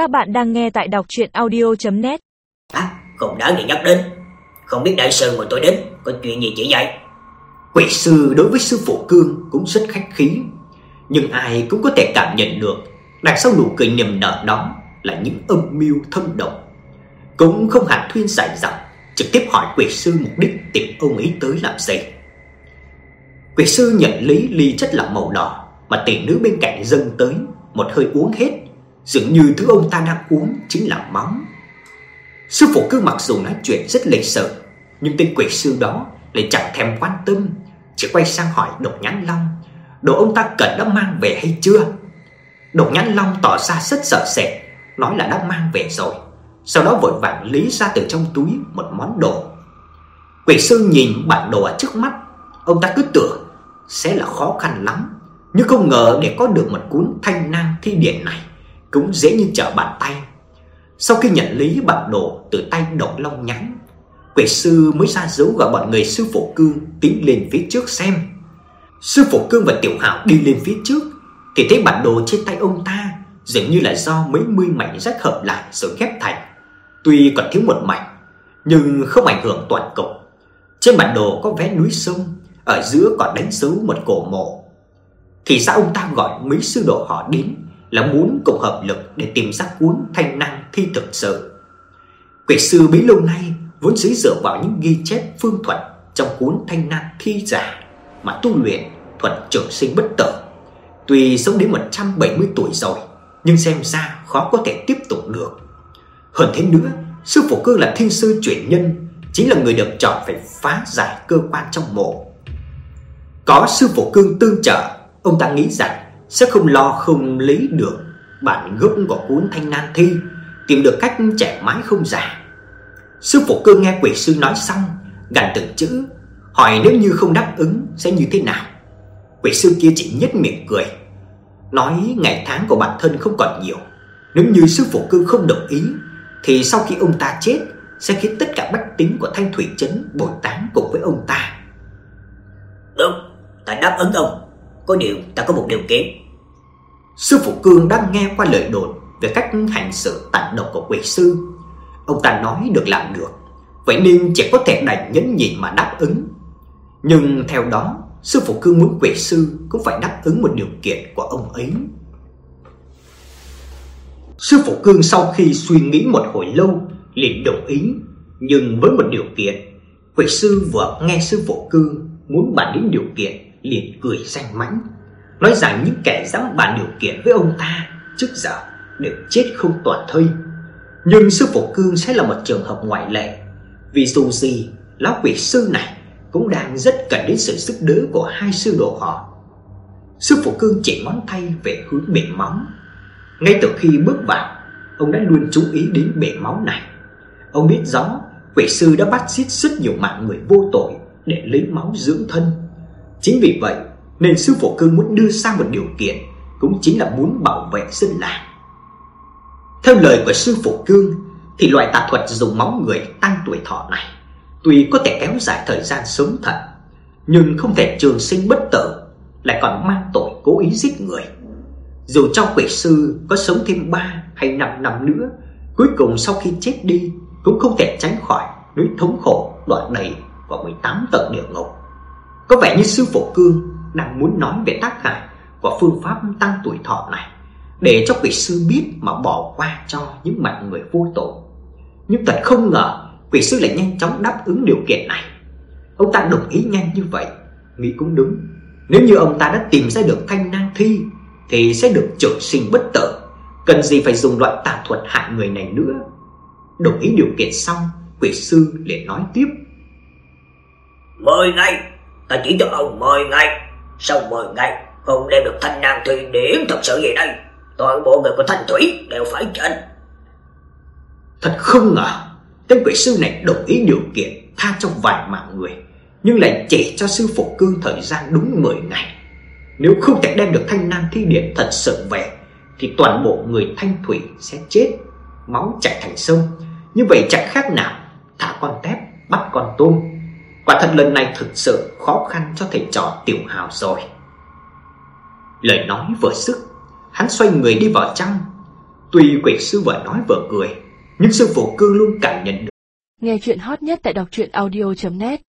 Các bạn đang nghe tại đọc chuyện audio.net À, không đáng để nhắc đến. Không biết đại sư mà tôi đến, có chuyện gì chỉ dạy. Quỷ sư đối với sư phụ Cương cũng rất khách khí, nhưng ai cũng có thể cảm nhận được đằng sau nụ cười niềm nở đó là những âm mưu thâm độc. Cũng không hẳn thuyên giải rằng trực tiếp hỏi quỷ sư mục đích tìm ông ấy tới làm gì. Quỷ sư nhận lấy ly chất lỏng màu đỏ mà tỷ nữ bên cạnh dâng tới, một hơi uống hết, dường như thứ ông ta đang uống chính là máu. Sư phụ cứ mặc dù nói chuyện rất lịch sự, nhưng tên quỷ sư đó lại chẳng thèm quan tâm, chỉ quay sang hỏi Độc Nhãn Long, đồ ông ta cần đã mang về hay chưa? Độc Nhãn Long tỏ ra rất sợ sệt, nói là đã mang về rồi. Sau đó vội vàng lấy ra từ trong túi một món đồ. Quỷ sư nhìn bản đồ ở trước mắt, ông ta cứ tưởng sẽ là khó khăn lắm, nhưng không ngờ để có được một cuốn Thanh nang thi điển này cũng dễ như trở bàn tay. Sau khi nhận lý bản đồ từ tay Độc Long nhắn, quỷ sư mới ra dấu gọi bọn người sư phụ cương tiến lên phía trước xem. Sư phụ cương và tiểu hạo đi lên phía trước thì thấy bản đồ trên tay ông ta dường như là do mấy mươi mảnh rách hợp lại rồi ghép thành. Tuy còn thiếu một mảnh, nhưng không ảnh hưởng toàn cục. Trên bản đồ có vẽ núi sông, ở giữa còn đánh dấu một cổ mộ. Thì sao ông ta gọi mấy sư đồ họ đến là muốn cùng hợp lực để tìm ra cuốn thanh năng thi thực sự. Quỷ sư bí lâu nay vốn dĩ dựa vào những ghi chép phương thuật trong cuốn thanh năng thi giả mà tu luyện thuật trường sinh bất tử. Tuy sống đến 170 tuổi rồi, nhưng xem ra khó có thể tiếp tục được. Hơn thế nữa, sư phụ cương là thiên sư chuyển nhân, chính là người được chọn phải phá giải cơ quan trong mộ. Có sư phụ cương tương trợ, ông ta nghĩ rằng sẽ không lo không lấy được bản gốc của cuốn Thanh Nan Thi, tìm được cách trẻ mãi không già. Sư phụ cơ nghe quỷ sư nói xong, gằn từng chữ, hỏi nếu như không đáp ứng sẽ như thế nào. Quỷ sư kia chỉ nhếch miệng cười, nói ngày tháng của bản thân không còn nhiều, nếu như sư phụ cơ không đồng ý thì sau khi ông ta chết sẽ khiến tất cả bách tính của Thanh Thủy trấn bồi táng cùng với ông ta. Đúng, ta đáp ứng ông. Có điều ta có một điều kiện. Sư phụ Cương đang nghe qua lời đồn về cách hành xử tàn độc của quỷ sư. Ông ta nói được làm được, vậy nên chỉ có thể đành nhẫn nhịn mà đáp ứng. Nhưng theo đó, sư phụ Cương muốn quỷ sư cũng phải đáp ứng một điều kiện của ông ấy. Sư phụ Cương sau khi suy nghĩ một hồi lâu liền đồng ý, nhưng với một điều kiện. Quỷ sư vừa nghe sư phụ Cương muốn bàn đến điều kiện liền cười danh mãnh, nói rằng những kẻ dám bàn điều kiện với ông ta trước giờ đều chết không toàn thây. Nhưng sư phụ Cương sẽ là một trường hợp ngoại lệ, vì dù gì lão quỷ sư này cũng đang rất cần đến sự giúp đỡ của hai sư đồ họ. Sư phụ Cương chỉ ngón tay về hướng bể máu. Ngay từ khi bước vào, ông đã luôn chú ý đến bể máu này. Ông biết rõ quỷ sư đã bắt giết rất nhiều mạng người vô tội để lấy máu dưỡng thân. Chính vì vậy nên sư phụ cương muốn đưa ra một điều kiện, cũng chính là muốn bảo vệ dân làng. Theo lời của sư phụ cương thì loại tà thuật dùng máu người tăng tuổi thọ này tuy có thể kéo dài thời gian sống thật, nhưng không thể trường sinh bất tử, lại còn mang tội cố ý giết người. Dù cho quỷ sư có sống thêm 3 hay 5 năm nữa, cuối cùng sau khi chết đi cũng không thể tránh khỏi nỗi thống khổ đoạn đầy của 18 tầng địa ngục. Có vẻ như sư phụ Cương đang muốn nói về tác hại của phương pháp tăng tuổi thọ này để cho quỷ sư biết mà bỏ qua cho những mạng người vô tội. Nhưng thật không ngờ, quỷ sư lại nhanh chóng đáp ứng điều kiện này. Ông ta đồng ý nhanh như vậy, nghĩ cũng đúng. Nếu như ông ta đã tìm ra được thanh năng thi thì sẽ được trường sinh bất tử, cần gì phải dùng loại tà thuật hại người này nữa. Đồng ý điều kiện xong, quỷ sư liền nói tiếp: mời ngay ta chỉ cho ông mười ngày. Sau mười ngày, không đem được thanh nam thi điển thật sự gì đây? Toàn bộ người của thanh thủy đều phải chết. Thật không ngờ, tên quỷ sư này đồng ý điều kiện tha cho vài mạng người, nhưng lại chỉ cho sư phụ cương thời gian đúng 10 ngày. Nếu không thể đem được thanh nam thi điển thật sự về, thì toàn bộ người thanh thủy sẽ chết, máu chảy thành sông. Như vậy chẳng khác nào thả con tép bắt con tôm. Quả thật lần này thực sự khó khăn cho thầy trò Tiểu Hào rồi. Lời nói vừa sức, hắn xoay người đi vào trong. Tuy quỷ sư vừa nói vừa cười, nhưng sư phụ cương luôn cảm nhận được. Nghe chuyện hot nhất tại đọc truyện audio.net